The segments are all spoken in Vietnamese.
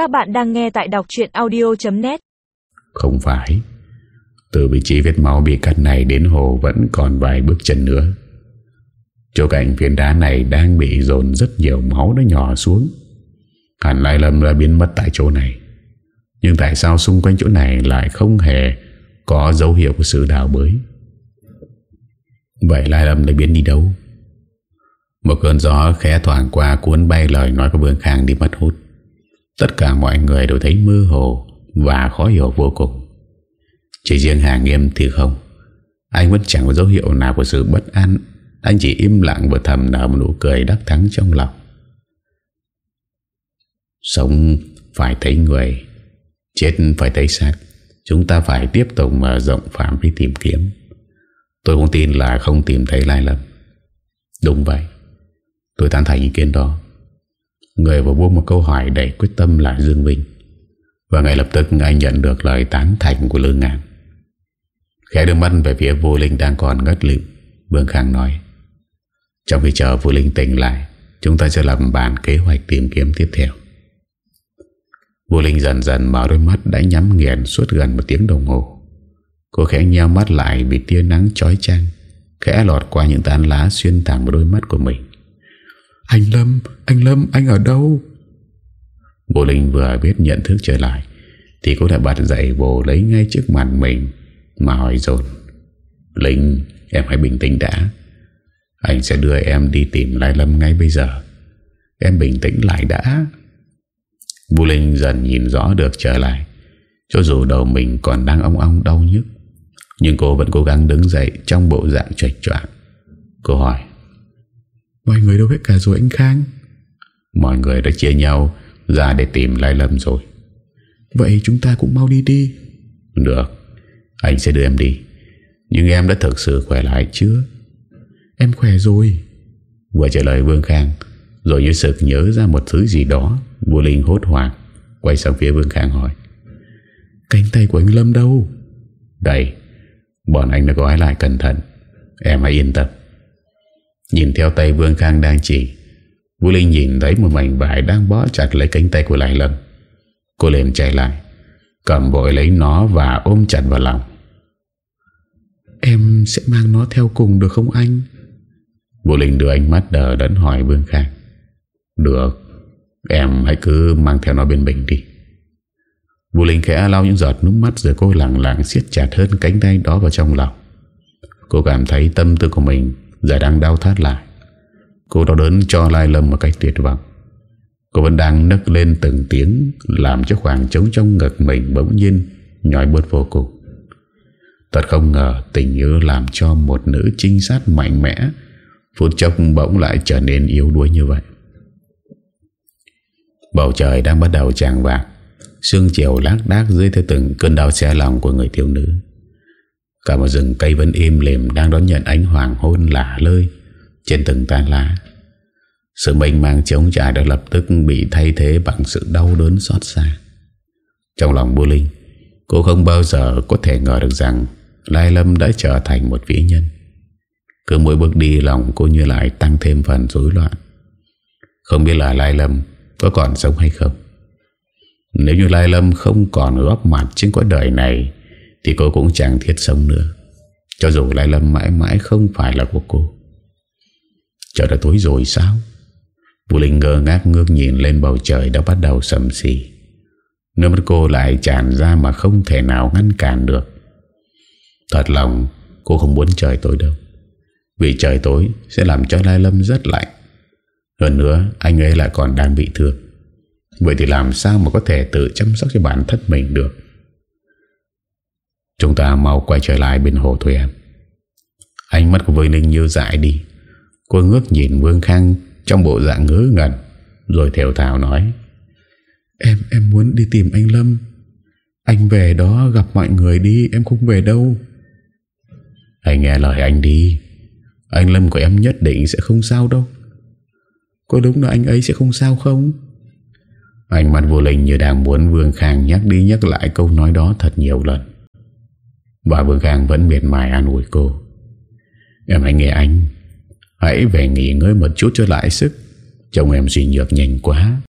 Các bạn đang nghe tại đọc chuyện audio.net Không phải. Từ vị trí vết máu bị cắt này đến hồ vẫn còn vài bước chân nữa. Chỗ cạnh phiến đá này đang bị dồn rất nhiều máu nó nhỏ xuống. Hẳn Lai Lâm đã biến mất tại chỗ này. Nhưng tại sao xung quanh chỗ này lại không hề có dấu hiệu của sự đào bới? Vậy Lai Lâm đã biến đi đâu? Một cơn gió khẽ thoảng qua cuốn bay lời nói của Vương Khang đi mất hút. Tất cả mọi người đều thấy mơ hồ Và khó hiểu vô cùng. Chỉ riêng Hà Nghiêm thì không. Anh vẫn chẳng có dấu hiệu nào của sự bất an. Anh chỉ im lặng và thầm nở một nụ cười đắc thắng trong lòng. Sống phải thấy người, Chết phải thấy xác. Chúng ta phải tiếp tục mở rộng phạm vi tìm kiếm. Tôi cũng tin là không tìm thấy Lai Lâm. Đúng vậy. Tôi tán thành ý kiến đó. Người vừa buông một câu hỏi đầy quyết tâm là Dương Vinh. Và ngay lập tức anh nhận được lời tán thành của Lương Ngạn. Khẽ đưa mắt về phía vô linh đang còn ngất lịm, Vương Khang nói, Trong khi chờ vô linh tỉnh lại, Chúng ta sẽ làm bàn kế hoạch tìm kiếm tiếp theo. Vô linh dần dần mở đôi mắt đã nhắm nghiền suốt gần một tiếng đồng hồ. Cô khẽ nheo mắt lại vì tia nắng chói chang, Khẽ lọt qua những tán lá xuyên thẳng vào đôi mắt của mình. Anh Lâm, anh Lâm, anh ở đâu? Vô Linh vừa biết nhận thức trở lại Thì cô đã bật dậy vô lấy ngay trước mặt mình Mà hỏi dồn. Linh, em hãy bình tĩnh đã. Anh sẽ đưa em đi tìm Lai Lâm ngay bây giờ. Em bình tĩnh lại đã. Vô Linh dần nhìn rõ được trở lại. Cho dù đầu mình còn đang ong ong đau nhức Nhưng cô vẫn cố gắng đứng dậy Trong bộ dạng trạch trọng Cô hỏi Mọi người đâu hết cả rồi anh Khang. Mọi người đã chia nhau Ra để tìm Lai Lâm rồi. Vậy chúng ta cũng mau đi đi. Được Anh sẽ đưa em đi. Nhưng em đã thực sự khỏe lại chưa? Em khỏe rồi. Vừa trả lời Vương Khang Rồi như sực nhớ ra một thứ gì đó Vua Linh hốt hoảng Quay sang phía Vương Khang hỏi. Cánh tay của anh Lâm đâu? Đây Bọn anh đã gói lại cẩn thận. Em hãy yên tâm Nhìn theo tay Vương Khang đang chỉ. Vũ Linh nhìn thấy một mảnh vải Đang bó chặt lấy cánh tay của Lại Lâm. Cô liền chạy lại Cầm bội lấy nó và ôm chặt vào lòng. Em sẽ mang nó theo cùng được không anh? Vũ Linh đưa ánh mắt đờ đẫn hỏi Vương Khang. Được Em hãy cứ mang theo nó bên mình đi. Vũ Linh khẽ lau những giọt nước mắt Rồi cô lặng lặng siết chặt hơn cánh tay đó vào trong lòng. Cô cảm thấy tâm tư của mình Giờ đang đau thắt lại. Cô đau đớn cho Lai Lâm một cách tuyệt vọng. Cô vẫn đang nức lên từng tiếng, Làm cho khoảng trống trong ngực mình Bỗng nhiên nhói bớt vô cùng. Thật không ngờ tình yêu làm cho một nữ trinh sát mạnh mẽ, Phút chốc bỗng lại trở nên yếu đuối như vậy. Bầu trời đang bắt đầu tràn vàng. Sương chiều lác đác dưới theo từng cơn đau xe lòng của người thiếu nữ. Cả một rừng cây vẫn im lềm Đang đón nhận ánh hoàng hôn lả lơi Trên từng tán lá. Sự mênh mang trống trải đã lập tức Bị thay thế bằng sự đau đớn xót xa. Trong lòng bù Linh, Cô không bao giờ có thể ngờ được rằng Lai Lâm đã trở thành một vĩ nhân. Cứ mỗi bước đi, lòng cô như lại tăng thêm phần rối loạn. Không biết là Lai Lâm có còn sống hay không. Nếu như Lai Lâm không còn góp mặt trên cõi đời này thì cô cũng chẳng thiết sống nữa. Cho dù Lai Lâm mãi mãi không phải là của cô. Trời đã tối rồi sao? Vũ Linh ngơ ngác ngước nhìn lên bầu trời đã bắt đầu sầm xì. Nước mắt cô lại tràn ra mà không thể nào ngăn cản được. Thật lòng, cô không muốn trời tối đâu. Vì trời tối sẽ làm cho Lai Lâm rất lạnh. Hơn nữa, anh ấy lại còn đang bị thương. Vậy thì làm sao mà có thể tự chăm sóc cho bản thân mình được? Chúng ta mau quay trở lại bên hồ thôi em. Ánh mắt của Vương Linh như dại đi. Cô ngước nhìn Vương Khang Trong bộ dạng ngớ ngẩn, Rồi theo thảo nói, Em em muốn đi tìm anh Lâm. Anh về đó gặp mọi người đi, Em không về đâu. Anh nghe lời anh đi. Anh Lâm của em nhất định sẽ không sao đâu. Có đúng là anh ấy sẽ không sao không? Anh mặt vô linh như đang muốn Vương Khang nhắc đi nhắc lại câu nói đó thật nhiều lần. Và Vương Khang vẫn miệt mài an ủi cô. Em hãy nghe anh. Hãy về nghỉ ngơi một chút cho lại sức. Chồng em suy nhược nhanh quá.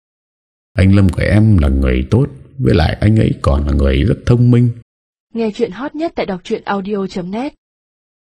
Anh Lâm của em là người tốt, Với lại anh ấy còn là người rất thông minh. Nghe chuyện hot nhất tại đọc audio.net